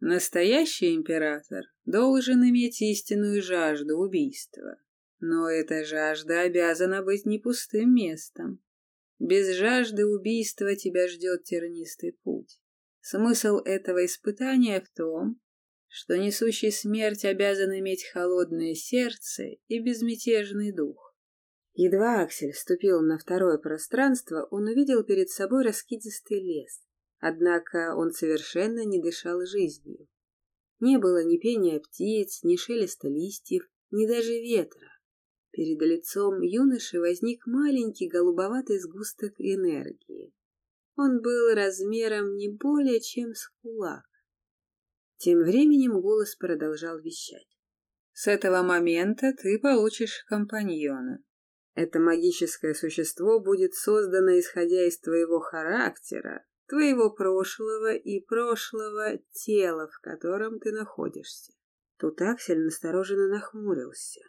Настоящий император должен иметь истинную жажду убийства. Но эта жажда обязана быть не пустым местом. Без жажды убийства тебя ждет тернистый путь. Смысл этого испытания в том, что несущий смерть обязан иметь холодное сердце и безмятежный дух. Едва Аксель ступил на второе пространство, он увидел перед собой раскидистый лес. Однако он совершенно не дышал жизнью. Не было ни пения птиц, ни шелеста листьев, ни даже ветра. Перед лицом юноши возник маленький голубоватый сгусток энергии. Он был размером не более чем с кулак. Тем временем голос продолжал вещать. «С этого момента ты получишь компаньона. Это магическое существо будет создано исходя из твоего характера, твоего прошлого и прошлого тела, в котором ты находишься». Тут Аксель настороженно нахмурился.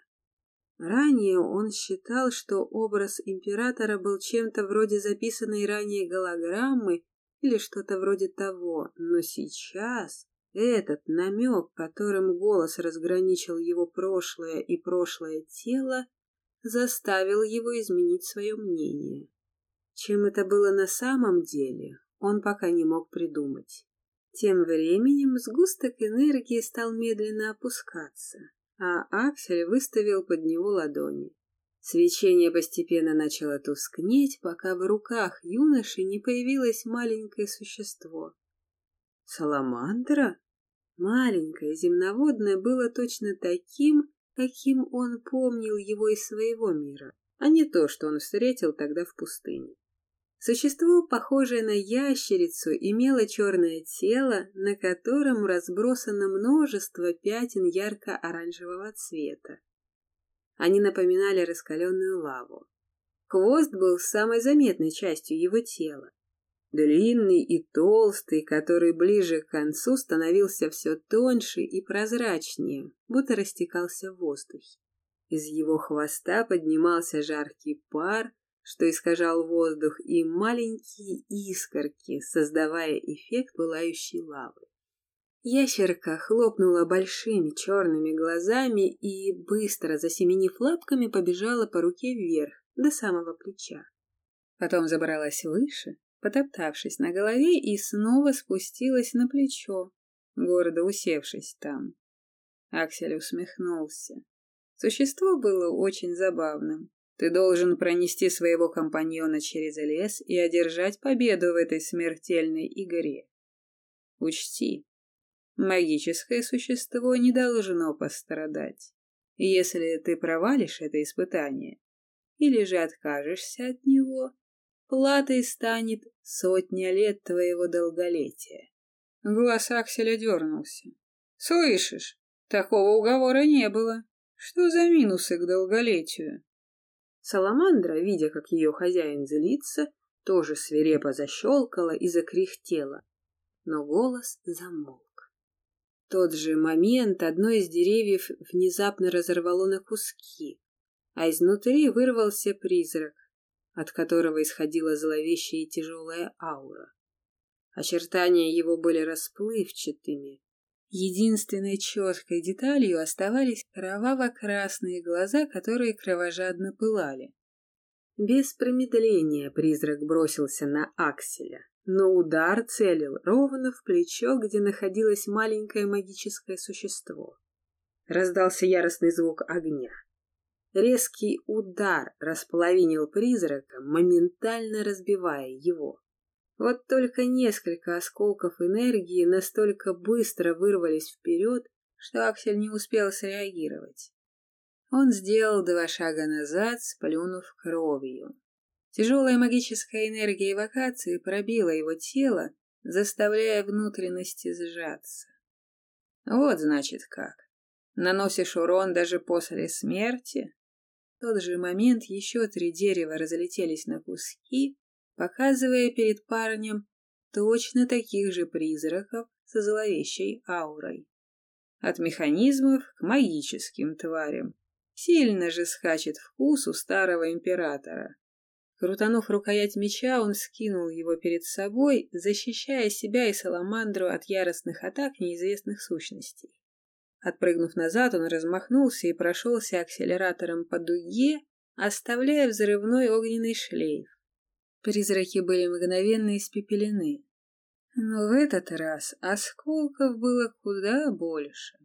Ранее он считал, что образ императора был чем-то вроде записанной ранее голограммы или что-то вроде того, но сейчас этот намек, которым голос разграничил его прошлое и прошлое тело, заставил его изменить свое мнение. Чем это было на самом деле, он пока не мог придумать. Тем временем сгусток энергии стал медленно опускаться а Аксель выставил под него ладони. Свечение постепенно начало тускнеть, пока в руках юноши не появилось маленькое существо. Саламандра? Маленькое земноводное было точно таким, каким он помнил его из своего мира, а не то, что он встретил тогда в пустыне. Существо, похожее на ящерицу, имело черное тело, на котором разбросано множество пятен ярко-оранжевого цвета. Они напоминали раскаленную лаву. Хвост был самой заметной частью его тела. Длинный и толстый, который ближе к концу становился все тоньше и прозрачнее, будто растекался в воздухе. Из его хвоста поднимался жаркий пар, что искажал воздух, и маленькие искорки, создавая эффект пылающей лавы. Ящерка хлопнула большими черными глазами и, быстро засеменив лапками, побежала по руке вверх, до самого плеча. Потом забралась выше, потоптавшись на голове, и снова спустилась на плечо, гордо усевшись там. Аксель усмехнулся. Существо было очень забавным. Ты должен пронести своего компаньона через лес и одержать победу в этой смертельной игре. Учти, магическое существо не должно пострадать. Если ты провалишь это испытание или же откажешься от него, платой станет сотня лет твоего долголетия. Глаз Акселя дернулся. Слышишь, такого уговора не было. Что за минусы к долголетию? Саламандра, видя, как ее хозяин злится, тоже свирепо защелкала и закряхтела, но голос замолк. В тот же момент одно из деревьев внезапно разорвало на куски, а изнутри вырвался призрак, от которого исходила зловещая и тяжелая аура. Очертания его были расплывчатыми, Единственной четкой деталью оставались кроваво-красные глаза, которые кровожадно пылали. Без промедления призрак бросился на Акселя, но удар целил ровно в плечо, где находилось маленькое магическое существо. Раздался яростный звук огня. Резкий удар располовинил призрака, моментально разбивая его. Вот только несколько осколков энергии настолько быстро вырвались вперед, что Аксель не успел среагировать. Он сделал два шага назад, сплюнув кровью. Тяжелая магическая энергия эвокации пробила его тело, заставляя внутренности сжаться. Вот значит как. Наносишь урон даже после смерти? В тот же момент еще три дерева разлетелись на куски, показывая перед парнем точно таких же призраков со зловещей аурой. От механизмов к магическим тварям. Сильно же скачет вкус у старого императора. Крутанув рукоять меча, он скинул его перед собой, защищая себя и Саламандру от яростных атак неизвестных сущностей. Отпрыгнув назад, он размахнулся и прошелся акселератором по дуге, оставляя взрывной огненный шлейф. Призраки были мгновенно испепелены. Но в этот раз осколков было куда больше.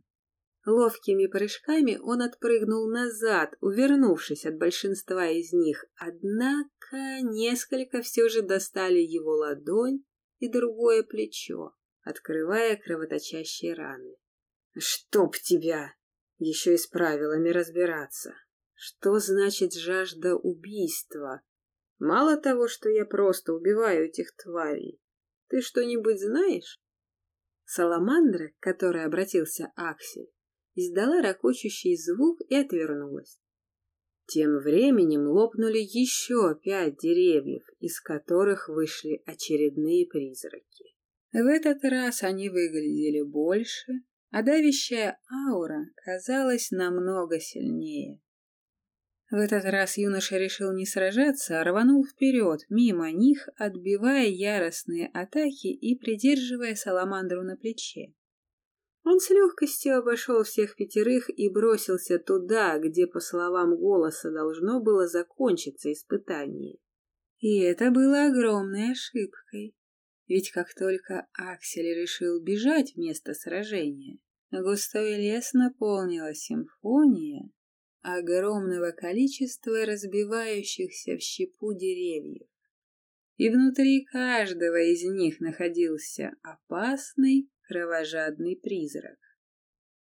Ловкими прыжками он отпрыгнул назад, увернувшись от большинства из них, однако несколько все же достали его ладонь и другое плечо, открывая кровоточащие раны. «Чтоб тебя!» Еще и с правилами разбираться. Что значит жажда убийства? Мало того, что я просто убиваю этих тварей. Ты что-нибудь знаешь? Саламандра, к которой обратился Аксель, издала ракочущий звук и отвернулась. Тем временем лопнули еще пять деревьев, из которых вышли очередные призраки. В этот раз они выглядели больше, а давящая аура казалась намного сильнее. В этот раз юноша решил не сражаться, а рванул вперед, мимо них, отбивая яростные атаки и придерживая Саламандру на плече. Он с легкостью обошел всех пятерых и бросился туда, где, по словам голоса, должно было закончиться испытание. И это было огромной ошибкой. Ведь как только Аксель решил бежать в место сражения, густой лес наполнила симфония, огромного количества разбивающихся в щепу деревьев. И внутри каждого из них находился опасный кровожадный призрак.